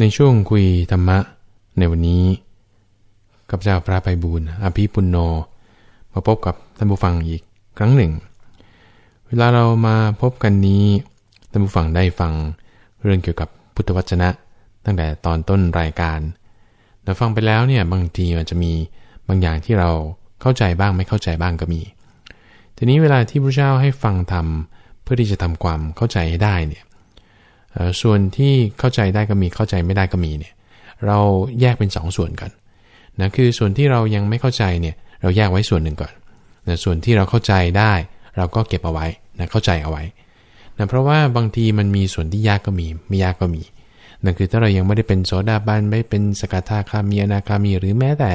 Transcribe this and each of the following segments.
ในช่วงคุยธรรมะในวันนี้กับเจ้าพระไพบูลอภิปุณโน มาพบกับท่านผู้ฟังอีกครั้งหนึ่ง เวลาเรามาพบกันนี้ท่านผู้ฟังได้ฟังเรื่องเกี่ยวกับพุทธวจนะ ตั้งแต่ตอนต้นรายการเราฟังไปแล้วเนี่ยบางทีมันจะมีบางอย่างที่เราเข้าใจบ้างไม่เข้าใจบ้างก็มี ทีนี้เวลาที่พระเจ้าให้ฟังธรรมเพื่อที่จะทำความเข้าใจให้ได้เนี่ย ส่วนที่เข้าใจได้ก็มีเข้าใจไม่ได้ก็มีเนี่ยเราแยกเป็น2สส่วนกันนะคือส่วนที่เรายังไม่เข้าใจเนี่ยเราแยกไว้ส่วนหนึ่งก่อนนะส่วนที่เราเข้าใจได้ เราก็เก็บเอาไว้นะเข้าใจเอาไว้นะเพราะว่าบางทีมันมีส่วนที่ยากก็มีไม่ยากก็มีนั่นคือถ้าเรายังไม่ได้เป็นโสดาบันไม่เป็นสกทาคามีอนาคามี หรือแม้แต่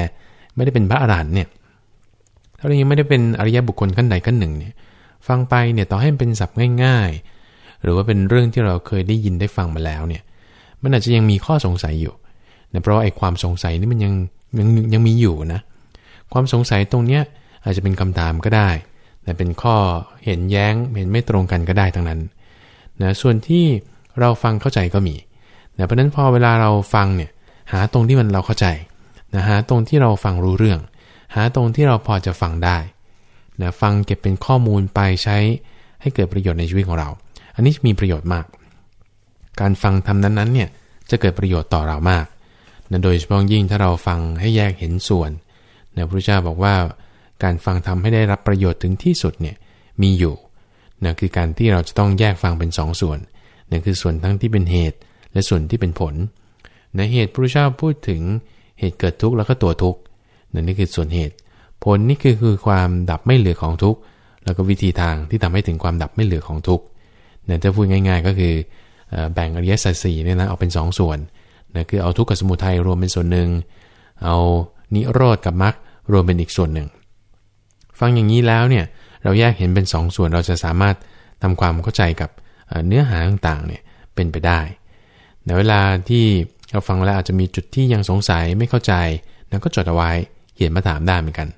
ไม่ได้เป็นพระอรหันต์เนี่ยถ้าเรายังไม่ได้เป็นอริยบุคคลขั้นใดขั้นหนึ่งเนี่ยฟังไปเนี่ยต่อให้เป็นศัพท์ง่ายๆ หรือว่าเป็นเรื่องที่เราเคยได้ยินได้ฟังมาแล้วเนี่ย มันอาจจะยังมีข้อสงสัยอยู่นะเพราะไอ้ความสงสัยนี่มันยังยังยังมีอยู่นะ ความสงสัยตรงเนี้ยอาจจะเป็นคำถามก็ได้แต่เป็นข้อเห็นแย้งเห็นไม่ตรงกันก็ได้ทั้งนั้นนะส่วนที่เราฟังเข้าใจก็มีนะเพราะนั้นพอเวลาเราฟังเนี่ยหาตรงที่มันเราเข้าใจนะหาตรงที่เราฟังรู้เรื่อง หาตรงที่เราพอจะฟังได้นะฟังเก็บเป็นข้อมูลไปใช้ให้เกิดประโยชน์ในชีวิตของเรา อันนี้มีประโยชน์มาก การฟังทำนั้นๆเนี่ยจะเกิดประโยชน์ต่อเรามากนะโดยเฉพาะยิ่งถ้าเราฟังให้แยกเห็นส่วนนะพระเจ้าบอกว่า การฟังทำให้ได้รับประโยชน์ถึงที่สุดเนี่ยมีอยู่นะคือการที่เราจะต้องแยกฟังเป็น2สส่วนนั่นคือส่วนทั้งที่เป็นเหตุและส่วนที่เป็นผลในเหตุพระเจ้าพูดถึงเหตุเกิดทุกข์แล้วก็ตัวทุกข์นั่นนี่คือส่วนเหตุ ผลนี่คือคือความดับไม่เหลือของทุกข์แล้วก็วิธีทางที่ทำให้ถึงความดับไม่เหลือของทุกข์ เนี่ยถ้าพูดง่าย ๆ ก็คือแบ่งอริยสัจสี่เนี่ยนะเอาเป็น2สส่วนนะคือเอาทุกข์กับสมุทัยรวมเป็นส่วนหนึ่ง เอานิโรธกับมรรครวมเป็นอีกส่วนหนึ่ง ฟังอย่างนี้แล้วเนี่ยเราแยกเห็นเป็น 2สส่วนเราจะสามารถทำความเข้าใจกับเนื้อหาต่างๆเนี่ยเป็นไปได้ในเวลาที่เราฟังแล้วอาจจะมีจุดที่ยังสงสัยไม่เข้าใจนะก็จดเอาไว้เขียนมาถามได้เหมือนกัน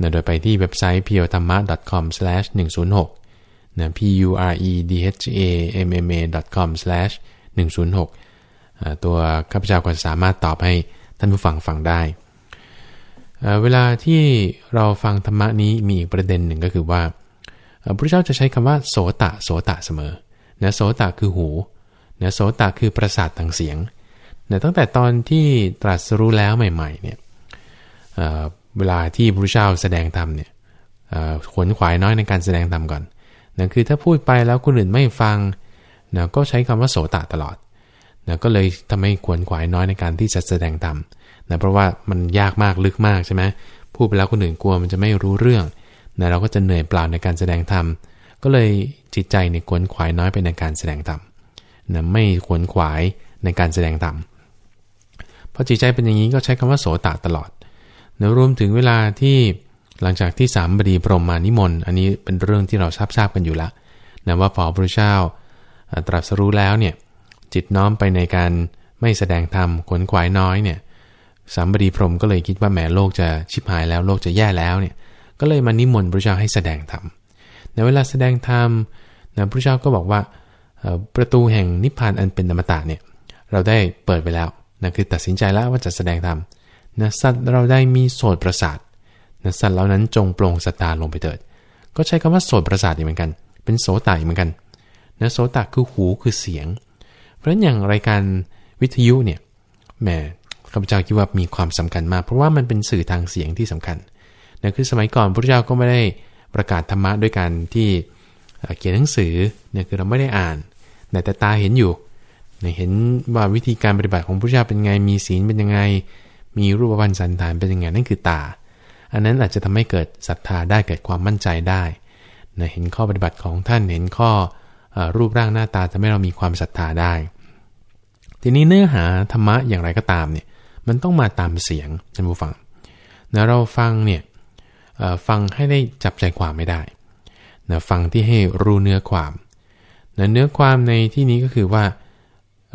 นะโดยไปที่เว็บไซต์ p u r e t h a m m a com 106 นะ p u r e d h a m m a com slash 106 ตัวข้าพเจ้าก็สามารถตอบให้ท่านผู้ฟังฟังได้ เวลาที่เราฟังธรรมะนี้มีอีกประเด็นหนึ่งก็คือว่าพระเจ้าจะใช้คำว่าโสตะโสตะเสมอนะโสตะคือหูนะโสตะคือประสาททางเสียงนะตั้งแต่ตอนที่ตรัสรู้แล้วใหม่ๆเนี่ยเเวลาที่พระเจ้าแสดงธรรมเนี่ยขวนขวายน้อยในการแสดงธรรมก่อน นะคือถ้าพูดไปแล้วคนอื่นไม่ฟังนะก็ใช้คำว่าโสตตลอดนะก็เลยทำให้ขวนขวายน้อยในการที่จะแสดงธรรมนะเพราะว่ามันยากมากลึกมากใช่ไหมพูดไปแล้วคนอื่นกลัวมันจะไม่รู้เรื่องนะเราก็จะเหนื่อยเปล่าในการแสดงธรรมก็เลยจิตใจในขวนขวายน้อยไปในการแสดงธรรมนะไม่ขวนขวายในการแสดงธรรมพอจิตใจเป็นอย่างนี้ก็ใช้คำว่าโสตตลอดนะรวมถึงเวลาที่ หลังจากที่สามบดีพรหมมานิมนต์ อันนี้เป็นเรื่องที่เราทราบทราบกันอยู่แล้วนะว่าพอพระเจ้าตรัสรู้แล้วเนี่ยจิตน้อมไปในการไม่แสดงธรรมขนขวายน้อยเนี่ยสามบดีพรหมก็เลยคิดว่าแหมโลกจะชิบหายแล้วโลกจะแย่แล้วเนี่ยก็เลยมานิมนต์พระเจ้าให้แสดงธรรมในเวลาแสดงธรรมนะพระเจ้าก็บอกว่าประตูแห่งนิพพานอันเป็นธรรมตาเนี่ยเราได้เปิดไปแล้วนะคือตัดสินใจแล้วว่าจะแสดงธรรมนะสัตว์เราได้มีโสตประสาท นะสัตว์เหล่านั้นจงโปร่งสตาลงไปเถิด ก็ใช้คำว่าโสตประสาทเหมือนกัน เป็นโสตเหมือนกันนะโสตคือหูคือเสียง เพราะฉะนั้นอย่างรายการวิทยุเนี่ยแหมข้าพเจ้าคิดว่ามีความสำคัญมาก เพราะว่ามันเป็นสื่อทางเสียงที่สำคัญนะคือสมัยก่อนพระเจ้าก็ไม่ได้ประกาศธรรมะด้วยการที่เขียนหนังสือเนี่ยคือเราไม่ได้อ่าน แต่ตาเห็นอยู่เห็นว่าวิธีการปฏิบัติของพระเจ้าเป็นไง มีศีลเป็นยังไง มีรูปพรรณสันฐานเป็นยังไง นั่นคือตา อันนั้นอาจจะทำให้เกิดศรัทธาได้เกิดความมั่นใจได้นะเห็นข้อปฏิบัติของท่านเห็นข้ออรูปร่างหน้าตาทำให้เรามีความศรัทธาได้ ทีนี้เนื้อหาธรรมะอย่างไรก็ตามเนี่ยมันต้องมาตามเสียงท่านผู้ฟังนะเราฟังเนี่ยฟังให้ได้จับใจความไม่ได้นะฟังที่ให้รู้เนื้อความนะเนื้อความในที่นี้ก็คือว่า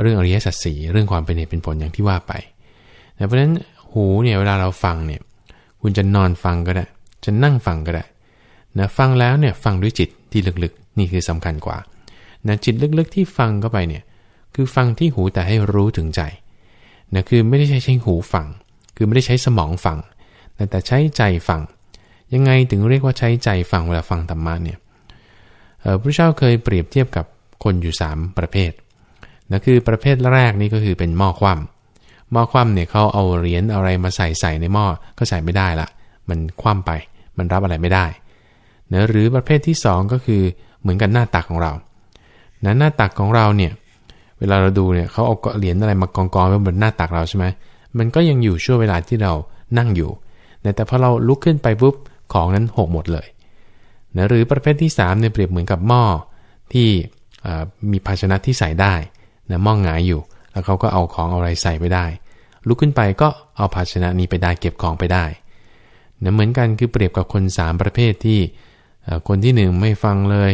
เรื่องอริยสัจสีเรื่องความเป็นเหตุเป็นผลอย่างที่ว่าไปนะเพราะฉะนั้นหูเนี่ยเวลาเราฟังเนี่ย คุณจะนอนฟังก็ได้ จะนั่งฟังก็ได้นะฟังแล้วเนี่ยฟังด้วยจิตที่ลึกๆ นี่คือสำคัญกว่านะจิตลึกๆ ที่ฟังเข้าไปเนี่ยคือฟังที่หูแต่ให้รู้ถึงใจนะคือไม่ได้ใช้ใช้หูฟัง คือไม่ได้ใช้สมองฟังแต่ใช้ใจฟัง ยังไงถึงเรียกว่าใช้ใจฟังเวลาฟังธรรมะเนี่ยพระเจ้าเคยเปรียบเทียบกับคนอยู่ 3 ประเภทนะคือประเภทแรกนี่ก็คือเป็นหม้อคว่ำ หม้อคว่ำเนี่ยเขาเอาเหรียญอะไรมาใส่ใส่ในหม้อก็ใส่ไม่ได้ละมันคว่ำไป มันรับอะไรไม่ได้นะหรือประเภทที่ 2 ก็คือเหมือนกันหน้าตักของเรานะหน้าตักของเราเนี่ยเวลาเราดูเนี่ยเขาเอาเหรียญอะไรมากองกองไว้บนหน้าตักเราใช่ไหมมันก็ยังอยู่ช่วงเวลาที่เรานั่งอยู่แต่พอเราลุกขึ้นไปปุ๊บของนั้นหกหมดเลยนะหรือประเภทที่3เนี่ยเปรียบเหมือนกับหม้อที่มีภาชนะที่ใส่ได้นะหม้องหงายอยู่ แล้วเขาก็เอาของอะไรใส่ไปได้ ลุกขึ้นไปก็เอาภาชนะนี้ไปได้เก็บของไปได้นะเหมือนกันคือเปรียบกับคน3ประเภทที่คนที่1ไม่ฟังเลย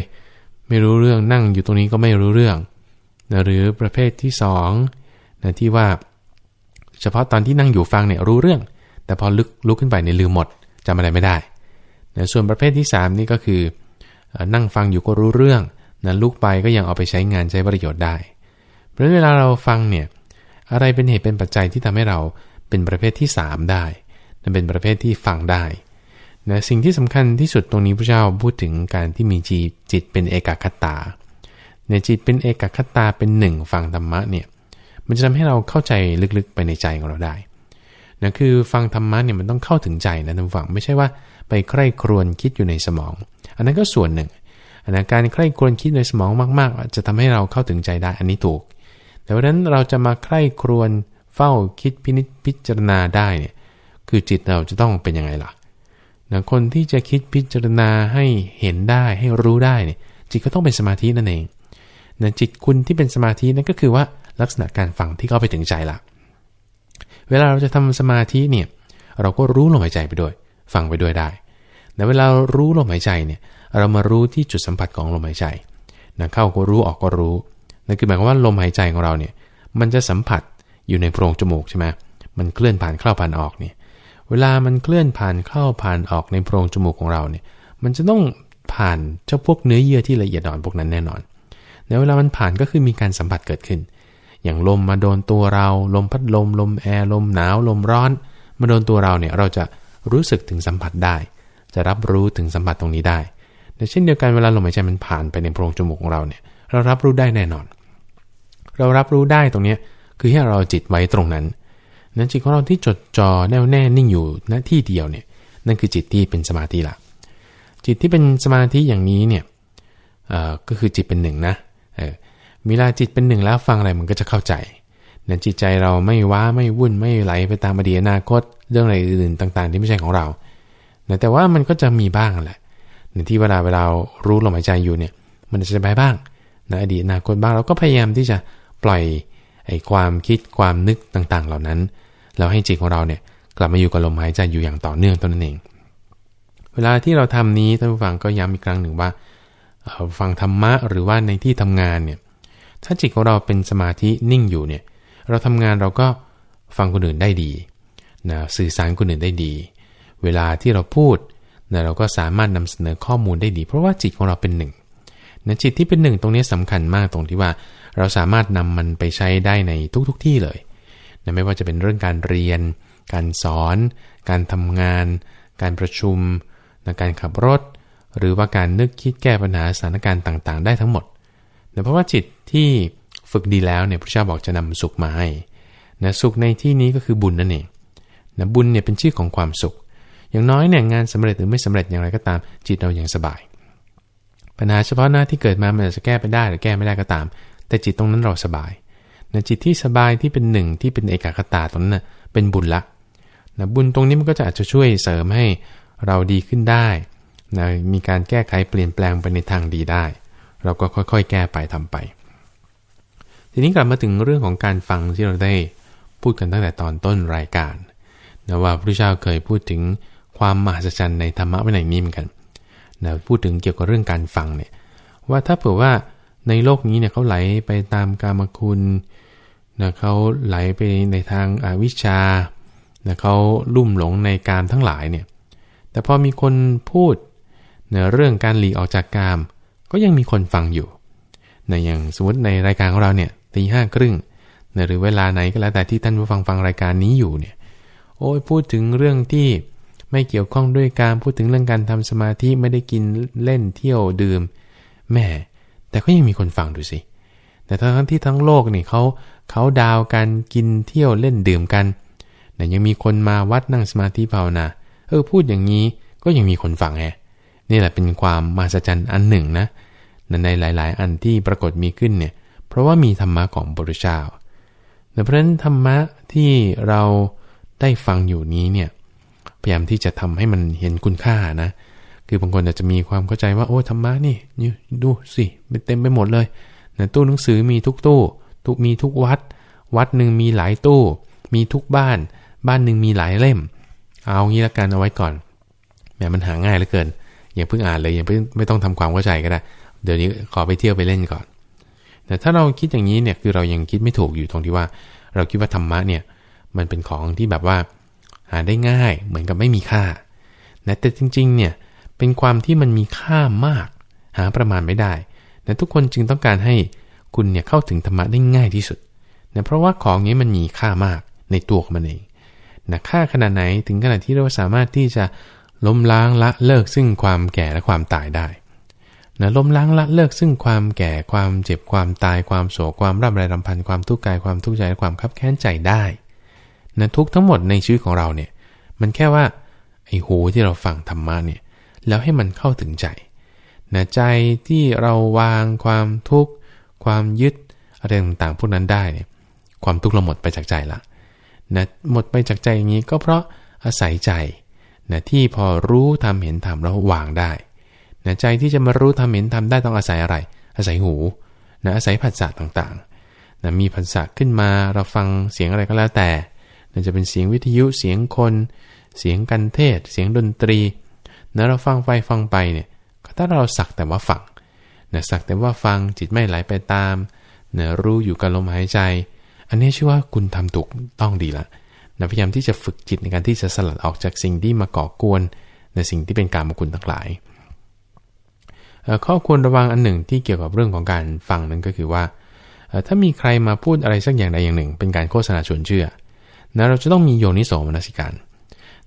ไม่รู้เรื่องนั่งอยู่ตรงนี้ก็ไม่รู้เรื่องนะหรือประเภทที่2นะที่ว่า เฉพาะตอนที่นั่งอยู่ฟังเนี่ยรู้เรื่อง แต่พอลุกลุกขึ้นไปเนี่ยลืมหมดจำอะไรไม่ได้นะส่วนประเภทที่ 3 นี่ก็คือนั่งฟังอยู่ก็รู้เรื่องนะลุกไปก็ยังเอาไปใช้งานใช้ประโยชน์ได้ เพราะเวลาเราฟังเนี่ย อะไรเป็นเหตุเป็นปัจจัยที่ทำให้เราเป็นประเภทที่ 3 ได้นั่นเป็นประเภทที่ฟังได้นะสิ่งที่สำคัญที่สุดตรงนี้พระเจ้าพูดถึงการที่มีจิตจิตเป็นเอกคตาในจิตเป็นเอกคตาเป็นหนึ่งฟังธรรมะเนี่ยมันจะทำให้เราเข้าใจลึกๆไปในใจของเราได้นะคือฟังธรรมะเนี่ยมันต้องเข้าถึงใจนะท่านฟังไม่ใช่ว่าไปใคร่ครวญคิดอยู่ในสมอง อันนั้นก็ส่วนหนึ่งอันนั้นการใคร่ครวญคิดในสมองมาก ๆ จะทำให้เราเข้าถึงใจได้อันนี้ถูก แต่วันนั้นเราจะมาใคร่ครวญเฝ้าคิดพินิจพิจารณาได้เนี่ยคือจิตเราจะต้องเป็นยังไงล่ะนะคนที่จะคิดพิจารณาให้เห็นได้ให้รู้ได้เนี่ยจิตก็ต้องเป็นสมาธินั่นเองนะจิตคุณที่เป็นสมาธินั่นก็คือว่าลักษณะการฟังที่เข้าไปถึงใจละเวลาเราจะทำสมาธิเนี่ยเราก็รู้ลมหายใจไปด้วย ฟังไปด้วยได้แต่เวลารู้ลมหายใจเนี่ยเรามารู้ที่จุดสัมผัสของลมหายใจนะเข้าก็รู้ออกก็รู้ นั่นคือหมายความว่าลมหายใจของเราเนี่ย มันจะสัมผัสอยู่ในโพรงจมูกใช่ไหมมันเคลื่อนผ่านเข้าผ่านออกเนี่ย เวลามันเคลื่อนผ่านเข้าผ่านออกในโพรงจมูกของเราเนี่ย มันจะต้องผ่านเจ้าพวกเนื้อเยื่อที่ละเอียดอ่อนพวกนั้นแน่นอน ในเวลามันผ่านก็คือมีการสัมผัสเกิดขึ้น อย่างลมมาโดนตัวเรา ลมพัดลม ลมแอร์ ลมหนาว ลมร้อน มาโดนตัวเราเนี่ย เราจะรู้สึกถึงสัมผัสได้ จะรับรู้ถึงสัมผัสตรงนี้ได้แต่เช่นเดียวกันเวลาลมหายใจมันผ่านไปในโพรงจมูกของเราเนี่ย เรารับรู้ได้แน่นอน เรารับรู้ได้ตรงนี้คือให้เราจิตไว้ตรงนั้น นั้นจิตของเราที่จดจ่อแน่วแน่นิ่งอยู่ณที่เดียวเนี่ยนั่นคือจิตที่เป็นสมาธิละจิตที่เป็นสมาธิอย่างนี้เนี่ยก็คือจิตเป็นหนึ่งนะเออเวลาจิตเป็นหนึ่งแล้วฟังอะไรมันก็จะเข้าใจนั้นจิตใจเราไม่ว้าไม่วุ่นไม่ไหลไปตามอดีตอนาคต เรื่องอะไรอื่นต่าง ๆ ที่ไม่ใช่ของเรา แต่ว่ามันก็จะมีบ้างแหละในที่เวลาเวลารู้ลมหายใจอยู่เนี่ย มันจะไปบ้างนะอดีตอนาคตบ้างเราก็พยายามที่จะ ปล่อยไอ้ความคิดความนึกต่างๆ เหล่านั้นเราให้จิตของเราเนี่ยกลับมาอยู่กับลมหายใจอยู่อย่างต่อเนื่องตัวนั้นเอง เวลาที่เราทำนี้ท่านผู้ฟังก็ย้ำอีกครั้งหนึ่งว่าฟังธรรมะหรือว่าในที่ทำงานเนี่ยถ้าจิตของเราเป็นสมาธินิ่งอยู่เนี่ยเราทำงานเราก็ฟังคนอื่นได้ดีนะสื่อสารคนอื่นได้ดี เวลาที่เราพูดนะเราก็สามารถนำเสนอข้อมูลได้ดี เพราะว่าจิตของเราเป็นหนึ่ง นะจิตที่เป็นหนึ่งตรงนี้สำคัญมากตรงที่ว่า เราสามารถนำมันไปใช้ได้ในทุกๆทที่เลยนะไม่ว่าจะเป็นเรื่องการเรียน การสอน การทำงาน การประชุมนะการขับรถ หรือว่าการนึกคิดแก้ปัญหาสถานการณ์ต่างๆ ได้ทั้งหมดนะเพราะว่าจิตที่ฝึกดีแล้วเนี่ยพระเจ้าบอกจะนำสุขมาให้นะสุขในที่นี้ก็คือบุญนั่นเองนะบุญเนี่ยเป็นชื่อของความสุข อย่างน้อยเนี่ยงานสำเร็จหรือไม่สำเร็จอย่างไรก็ตาม จิตเราอย่างสบาย ปัญหาเฉพาะหน้าที่เกิดมามันจะแก้ไปได้หรือแก้ไม่ได้ก็ตาม แต่จิตตรงนั้นเราสบายนะจิตที่สบายที่เป็นหนึ่งที่เป็นเอกคตาตรงนั้นนะเป็นบุญละนะบุญตรงนี้มันก็จะอาจจะช่วยเสริมให้เราดีขึ้นได้นะมีการแก้ไขเปลี่ยนแปลงไปในทางดีได้ เราก็ค่อยๆ แก้ไปทำไป ทีนี้กลับมาถึงเรื่องของการฟังที่เราได้พูดกันตั้งแต่ตอนต้นรายการนะว่าพระพุทธเจ้าเคยพูดถึงความมหัศจรรย์ในธรรมะวินัยนี้เหมือนกัน นะพูดถึงเกี่ยวกับเรื่องการฟังเนี่ยว่าถ้าเผื่อว่าในโลกนี้เนี่ยเขาไหลไปตามกามคุณนะเขาไหลไปในทางอาวิชชานะเขาลุ่มหลงในการทั้งหลายเนี่ยแต่พอมีคนพูดเนะเรื่องการหลีกออกจากกาม ก็ยังมีคนฟังอยู่นะอย่างสมมติในรายการของเราเนี่ยตีห้าครึ่งหรือเวลาไหนก็แล้วแต่ที่ท่านผู้ฟังฟังรายการนี้อยู่เนี่ยโอ้ยพูดถึงเรื่องที่ ไม่เกี่ยวข้องด้วยการพูดถึงเรื่องการทำสมาธิไม่ได้กินเล่นเที่ยวดื่มแม่แต่ก็ยังมีคนฟังดูสิ แต่ทั้งที่ทั้งโลกนี่เขาเขาดาวกันกินเที่ยวเล่นดื่มกันแต่ยังมีคนมาวัดนั่งสมาธิภาวนาเออพูดอย่างนี้ก็ยังมีคนฟังแฮนี่แหละเป็นความมหัศจรรย์อันหนึ่งนะในหลาย ๆ อันที่ปรากฏมีขึ้นเนี่ย เพราะว่ามีธรรมะของบรุเจ้าเพราะฉะนั้นธรรมะที่เราได้ฟังอยู่นี้เนี่ย พยายามที่จะทำให้มันเห็นคุณค่านะ คือบางคนอาจจะมีความเข้าใจว่าโอ้ธรรมะนี่นี่ดูสิเต็มไปหมดเลยนะตู้หนังสือมีทุกตู้ทุกมีทุกวัด วัดหนึ่งมีหลายตู้ มีทุกบ้าน บ้านหนึ่งมีหลายเล่ม เอางี้ละกันเอาไว้ก่อนแหมมันหาง่ายเหลือเกินอย่าเพิ่งอ่านเลยอย่าเพิ่งไม่ต้องทำความเข้าใจก็ได้ เดี๋ยวนี้ขอไปเที่ยวไปเล่นก่อน แต่ถ้าเราคิดอย่างนี้เนี่ยคือเรายังคิดไม่ถูกอยู่ตรงที่ว่า เราคิดว่าธรรมะเนี่ยมันเป็นของที่แบบว่า หาได้ง่ายเหมือนกับไม่มีค่านะแต่จริงๆเนี่ยเป็นความที่มันมีค่ามาก หาประมาณไม่ได้นะทุกคนจึงต้องการให้คุณเนี่ยเข้าถึงธรรมะได้ง่ายที่สุดนะเพราะว่าของนี้มันมีค่ามากในตัวของมันเองนะค่าขนาดไหนถึงขนาดที่เราสามารถที่จะล้มล้างละเลิกซึ่งความแก่และความตายได้นะล้มล้างละเลิกซึ่งความแก่ความเจ็บความตายความโศกความร่ำไรรำพันความทุกข์กายความทุกข์ใจและความคับแค้นใจได้ นะทุกทั้งหมดในชีวิตของเราเนี่ย มันแค่ว่าไอ้หูที่เราฟังธรรมะเนี่ย แล้วให้มันเข้าถึงใจนะใจที่เราวางความทุกข์ความยึดอะไรต่างๆพวกนั้นได้เนี่ย ความทุกข์เราหมดไปจากใจละนะหมดไปจากใจอย่างนี้ก็เพราะอาศัยใจนะที่พอรู้ทำเห็นทำแล้ววางได้นะใจที่จะมารู้ทำเห็นทำได้ต้องอาศัยอะไร อาศัยหูนะอาศัยผัสสะต่างๆนะมีผัสสะขึ้นมาเราฟังเสียงอะไรก็แล้วแต่ นะจะเป็นเสียงวิทยุเสียงคน เสียงกันเทศ เสียงดนตรีนะเราฟังไปฟังไปเนี่ยถ้าเราสักแต่ว่าฟังนะสักแต่ว่าฟังจิตไม่ไหลไปตามนะรู้อยู่กับลมหายใจ อันนี้ชื่อว่าคุณทำถูกต้องดีละนะพยายามที่จะฝึกจิตในการที่จะสลัดออกจากสิ่งที่มาก่อกวนในสิ่งที่เป็นการมคุณทั้งหลายข้อควรระวังอันหนึ่งที่เกี่ยวกับเรื่องของการฟังนั้นก็คือว่า ถ้ามีใครมาพูดอะไรสักอย่างใดอย่างหนึ่ง เป็นการโฆษณาชวนเชื่อ นะเราจะต้องมีโยนิโสมนสิการ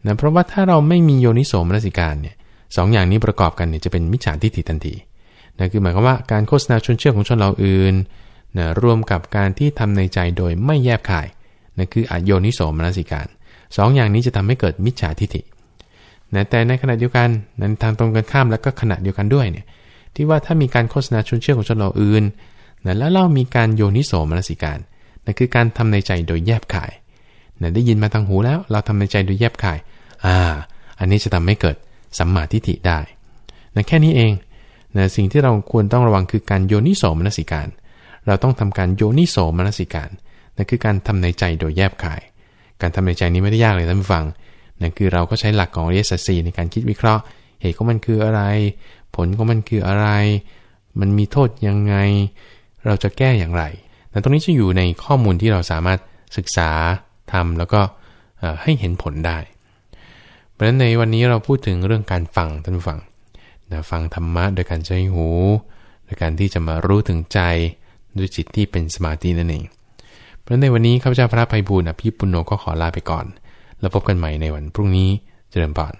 นะเพราะว่าถ้าเราไม่มีโยนิโสมนสิการเนี่ยสองอย่างนี้ประกอบกันเนี่ยจะเป็นมิจฉาทิฏฐิทันทีนะคือหมายความว่าการโฆษณาชวนเชื่อของชนเราอื่นนะรวมกับการที่ทำในใจโดยไม่แยบขายนะคืออโยนิโสมนสิการสองอย่างนี้จะทำให้เกิดมิจฉาทิฏฐินะแต่ในขณะเดียวกันนั้นทางตรงกันข้ามแล้วก็ขณะเดียวกันด้วยเนี่ยที่ว่าถ้ามีการโฆษณาชวนเชื่อของชนเราอื่นนะแล้วเรามีการโยนิโสมนสิการนั่นคือการทำในใจโดยแยบขาย นะได้ยินมาทางหูแล้ว เราทำในใจโดยแยบขาย อ่า อันนี้จะทำให้เกิดสัมมาทิฏฐิได้นะแค่นี้เองนะสิ่งที่เราควรต้องระวังคือการโยนิโสมนสิการ เราต้องทำการโยนิโสมนสิการนั่นคือการทำในใจโดยแยบขาย การทำในใจนี้ไม่ได้ยากเลยท่านผู้ฟังนั่นคือเราก็ใช้หลักของอริยสัจสี่ในการคิดวิเคราะห์ เหตุของมันคืออะไร ผลของมันคืออะไร มันมีโทษยังไง เราจะแก้อย่างไรแต่ตรงนี้จะอยู่ในข้อมูลที่เราสามารถศึกษา ทำแล้วก็ให้เห็นผลได้ เพราะฉะนั้นในวันนี้เราพูดถึงเรื่องการฟังท่านฟังนะฟังธรรมะโดยการใช้หูโดยการที่จะมารู้ถึงใจด้วยจิตที่เป็นสมาธินั่นเอง เพราะในวันนี้ข้าพเจ้าพระภัยบูลอภิปุโนก็ขอลาไปก่อน แล้วพบกันใหม่ในวันพรุ่งนี้เจริญพร